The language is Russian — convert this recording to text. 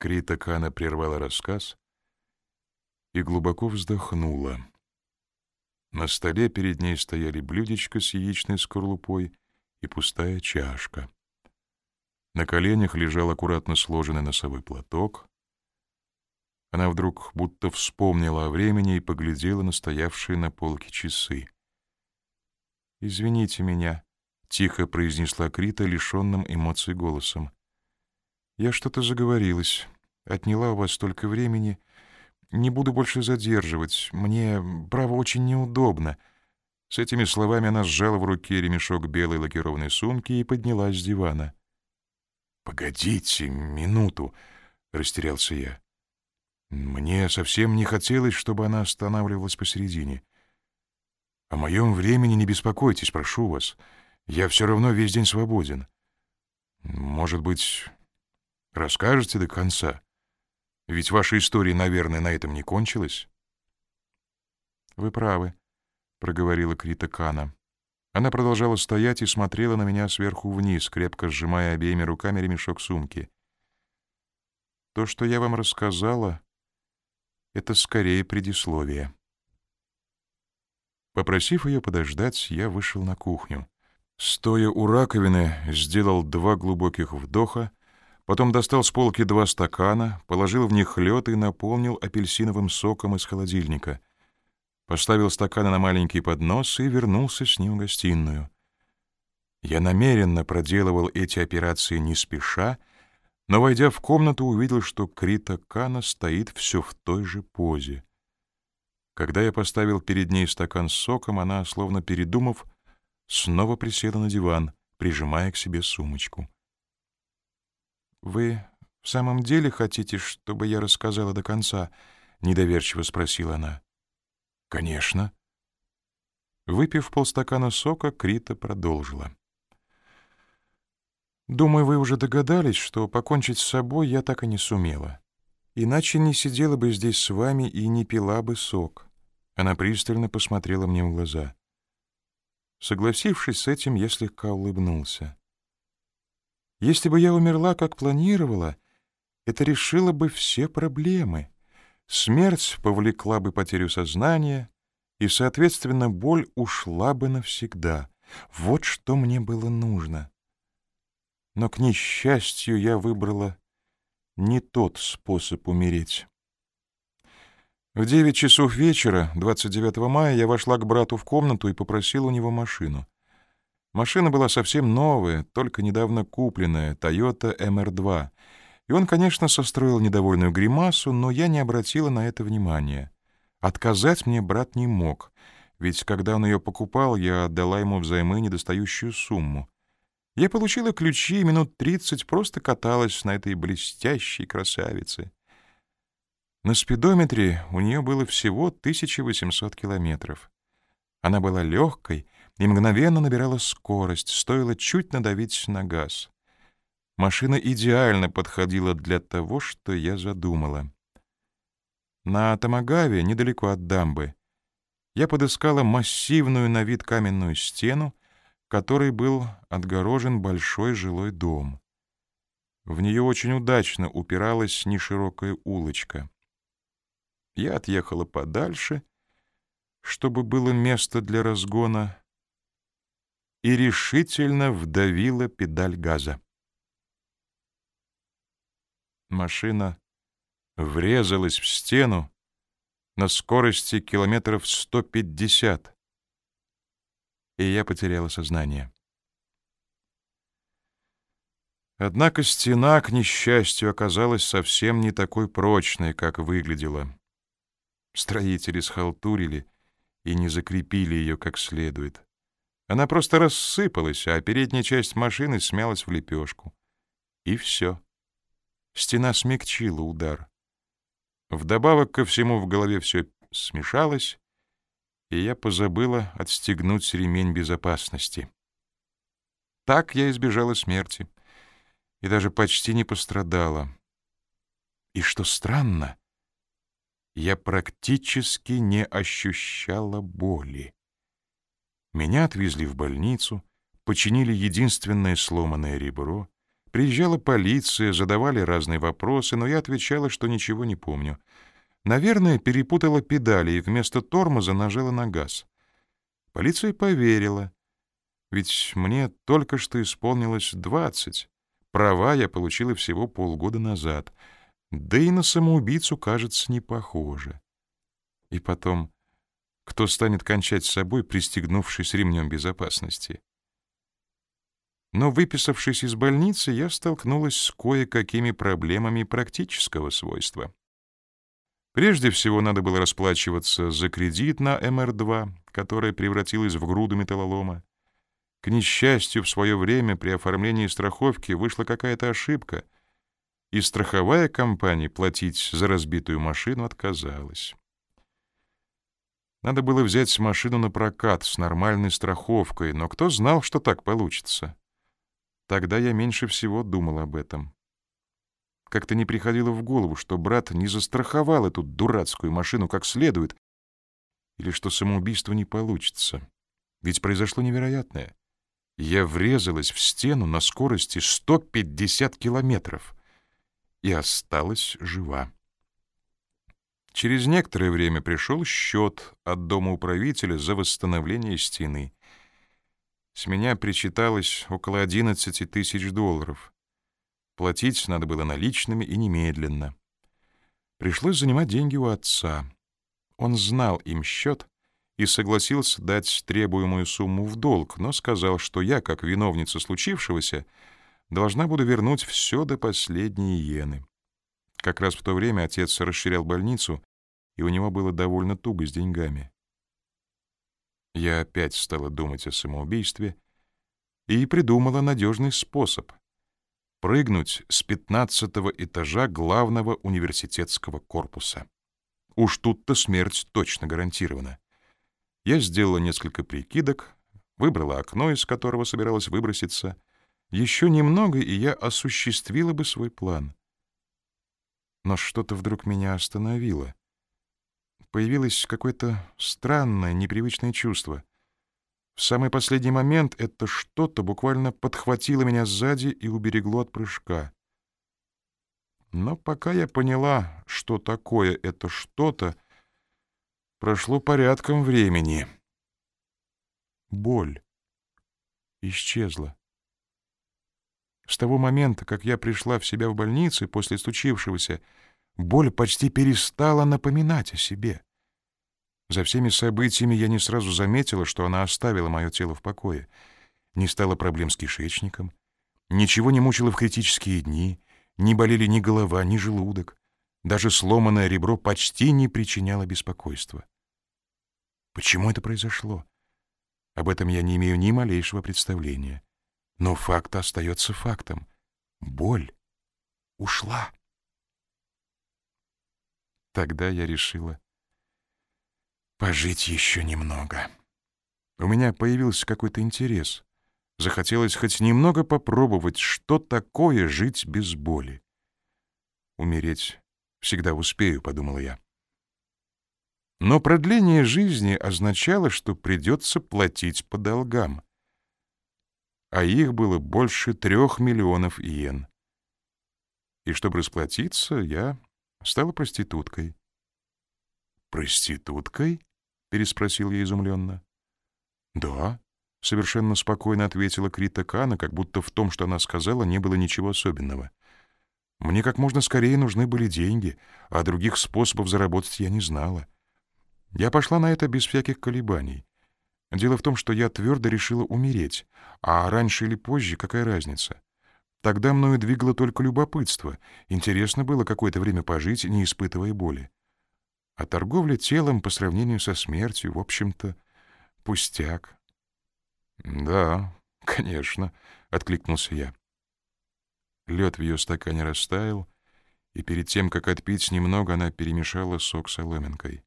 Крита Кана прервала рассказ и глубоко вздохнула. На столе перед ней стояли блюдечко с яичной скорлупой и пустая чашка. На коленях лежал аккуратно сложенный носовой платок. Она вдруг будто вспомнила о времени и поглядела на стоявшие на полке часы. «Извините меня», — тихо произнесла Крита, лишенным эмоций голосом. «Я что-то заговорилась, отняла у вас столько времени. Не буду больше задерживать. Мне, право, очень неудобно». С этими словами она сжала в руке ремешок белой лакированной сумки и поднялась с дивана. «Погодите минуту», — растерялся я. Мне совсем не хотелось, чтобы она останавливалась посередине. О моем времени не беспокойтесь, прошу вас. Я все равно весь день свободен. Может быть, расскажете до конца? Ведь ваша история, наверное, на этом не кончилась. Вы правы, проговорила Крита Кана. Она продолжала стоять и смотрела на меня сверху вниз, крепко сжимая обеими руками ремешок сумки. То, что я вам рассказала, это скорее предисловие. Попросив ее подождать, я вышел на кухню. Стоя у раковины, сделал два глубоких вдоха, потом достал с полки два стакана, положил в них лед и наполнил апельсиновым соком из холодильника — поставил стаканы на маленький поднос и вернулся с ним в гостиную. Я намеренно проделывал эти операции не спеша, но, войдя в комнату, увидел, что Крита Кана стоит все в той же позе. Когда я поставил перед ней стакан с соком, она, словно передумав, снова присела на диван, прижимая к себе сумочку. «Вы в самом деле хотите, чтобы я рассказала до конца?» — недоверчиво спросила она. «Конечно». Выпив полстакана сока, Крита продолжила. «Думаю, вы уже догадались, что покончить с собой я так и не сумела. Иначе не сидела бы здесь с вами и не пила бы сок». Она пристально посмотрела мне в глаза. Согласившись с этим, я слегка улыбнулся. «Если бы я умерла, как планировала, это решило бы все проблемы». Смерть повлекла бы потерю сознания, и, соответственно, боль ушла бы навсегда. Вот что мне было нужно. Но, к несчастью, я выбрала не тот способ умереть. В девять часов вечера, 29 мая, я вошла к брату в комнату и попросила у него машину. Машина была совсем новая, только недавно купленная, Toyota MR2, и он, конечно, состроил недовольную гримасу, но я не обратила на это внимания. Отказать мне брат не мог, ведь когда он ее покупал, я отдала ему взаймы недостающую сумму. Я получила ключи и минут тридцать просто каталась на этой блестящей красавице. На спидометре у нее было всего 1800 километров. Она была легкой и мгновенно набирала скорость, стоило чуть надавить на газ. Машина идеально подходила для того, что я задумала. На Тамагаве, недалеко от дамбы, я подыскала массивную на вид каменную стену, которой был отгорожен большой жилой дом. В нее очень удачно упиралась неширокая улочка. Я отъехала подальше, чтобы было место для разгона, и решительно вдавила педаль газа. Машина врезалась в стену на скорости километров 150, и я потеряла сознание. Однако стена, к несчастью, оказалась совсем не такой прочной, как выглядела. Строители схалтурили и не закрепили ее как следует. Она просто рассыпалась, а передняя часть машины смялась в лепешку. И все. Стена смягчила удар. Вдобавок ко всему в голове все смешалось, и я позабыла отстегнуть ремень безопасности. Так я избежала смерти и даже почти не пострадала. И что странно, я практически не ощущала боли. Меня отвезли в больницу, починили единственное сломанное ребро — Приезжала полиция, задавали разные вопросы, но я отвечала, что ничего не помню. Наверное, перепутала педали и вместо тормоза нажала на газ. Полиция поверила, ведь мне только что исполнилось двадцать. Права я получила всего полгода назад, да и на самоубийцу, кажется, не похоже. И потом, кто станет кончать с собой, пристегнувшись ремнем безопасности? Но, выписавшись из больницы, я столкнулась с кое-какими проблемами практического свойства. Прежде всего, надо было расплачиваться за кредит на МР-2, которая превратилась в груду металлолома. К несчастью, в свое время при оформлении страховки вышла какая-то ошибка, и страховая компания платить за разбитую машину отказалась. Надо было взять машину на прокат с нормальной страховкой, но кто знал, что так получится? Тогда я меньше всего думал об этом. Как-то не приходило в голову, что брат не застраховал эту дурацкую машину как следует, или что самоубийство не получится. Ведь произошло невероятное. Я врезалась в стену на скорости 150 километров и осталась жива. Через некоторое время пришел счет от дома управителя за восстановление стены. С меня причиталось около 11 тысяч долларов. Платить надо было наличными и немедленно. Пришлось занимать деньги у отца. Он знал им счет и согласился дать требуемую сумму в долг, но сказал, что я, как виновница случившегося, должна буду вернуть все до последней иены. Как раз в то время отец расширял больницу, и у него было довольно туго с деньгами. Я опять стала думать о самоубийстве и придумала надежный способ — прыгнуть с пятнадцатого этажа главного университетского корпуса. Уж тут-то смерть точно гарантирована. Я сделала несколько прикидок, выбрала окно, из которого собиралась выброситься. Еще немного, и я осуществила бы свой план. Но что-то вдруг меня остановило появилось какое-то странное, непривычное чувство. В самый последний момент это что-то буквально подхватило меня сзади и уберегло от прыжка. Но пока я поняла, что такое это что-то, прошло порядком времени. Боль исчезла. С того момента, как я пришла в себя в больнице после случившегося, боль почти перестала напоминать о себе. За всеми событиями я не сразу заметила, что она оставила мое тело в покое. Не стало проблем с кишечником, ничего не мучило в критические дни, не болели ни голова, ни желудок. Даже сломанное ребро почти не причиняло беспокойства. Почему это произошло? Об этом я не имею ни малейшего представления. Но факт остается фактом. Боль ушла. Тогда я решила пожить еще немного. У меня появился какой-то интерес. Захотелось хоть немного попробовать, что такое жить без боли. Умереть всегда успею, подумала я. Но продление жизни означало, что придется платить по долгам. А их было больше трех миллионов иен. И чтобы расплатиться, я стала проституткой. «Проституткой?» — переспросил я изумленно. «Да», — совершенно спокойно ответила Крита Кана, как будто в том, что она сказала, не было ничего особенного. «Мне как можно скорее нужны были деньги, а других способов заработать я не знала. Я пошла на это без всяких колебаний. Дело в том, что я твердо решила умереть, а раньше или позже какая разница? Тогда мною двигало только любопытство. Интересно было какое-то время пожить, не испытывая боли. А торговля телом по сравнению со смертью, в общем-то, пустяк. «Да, конечно», — откликнулся я. Лед в ее стакане растаял, и перед тем, как отпить немного, она перемешала сок соломинкой.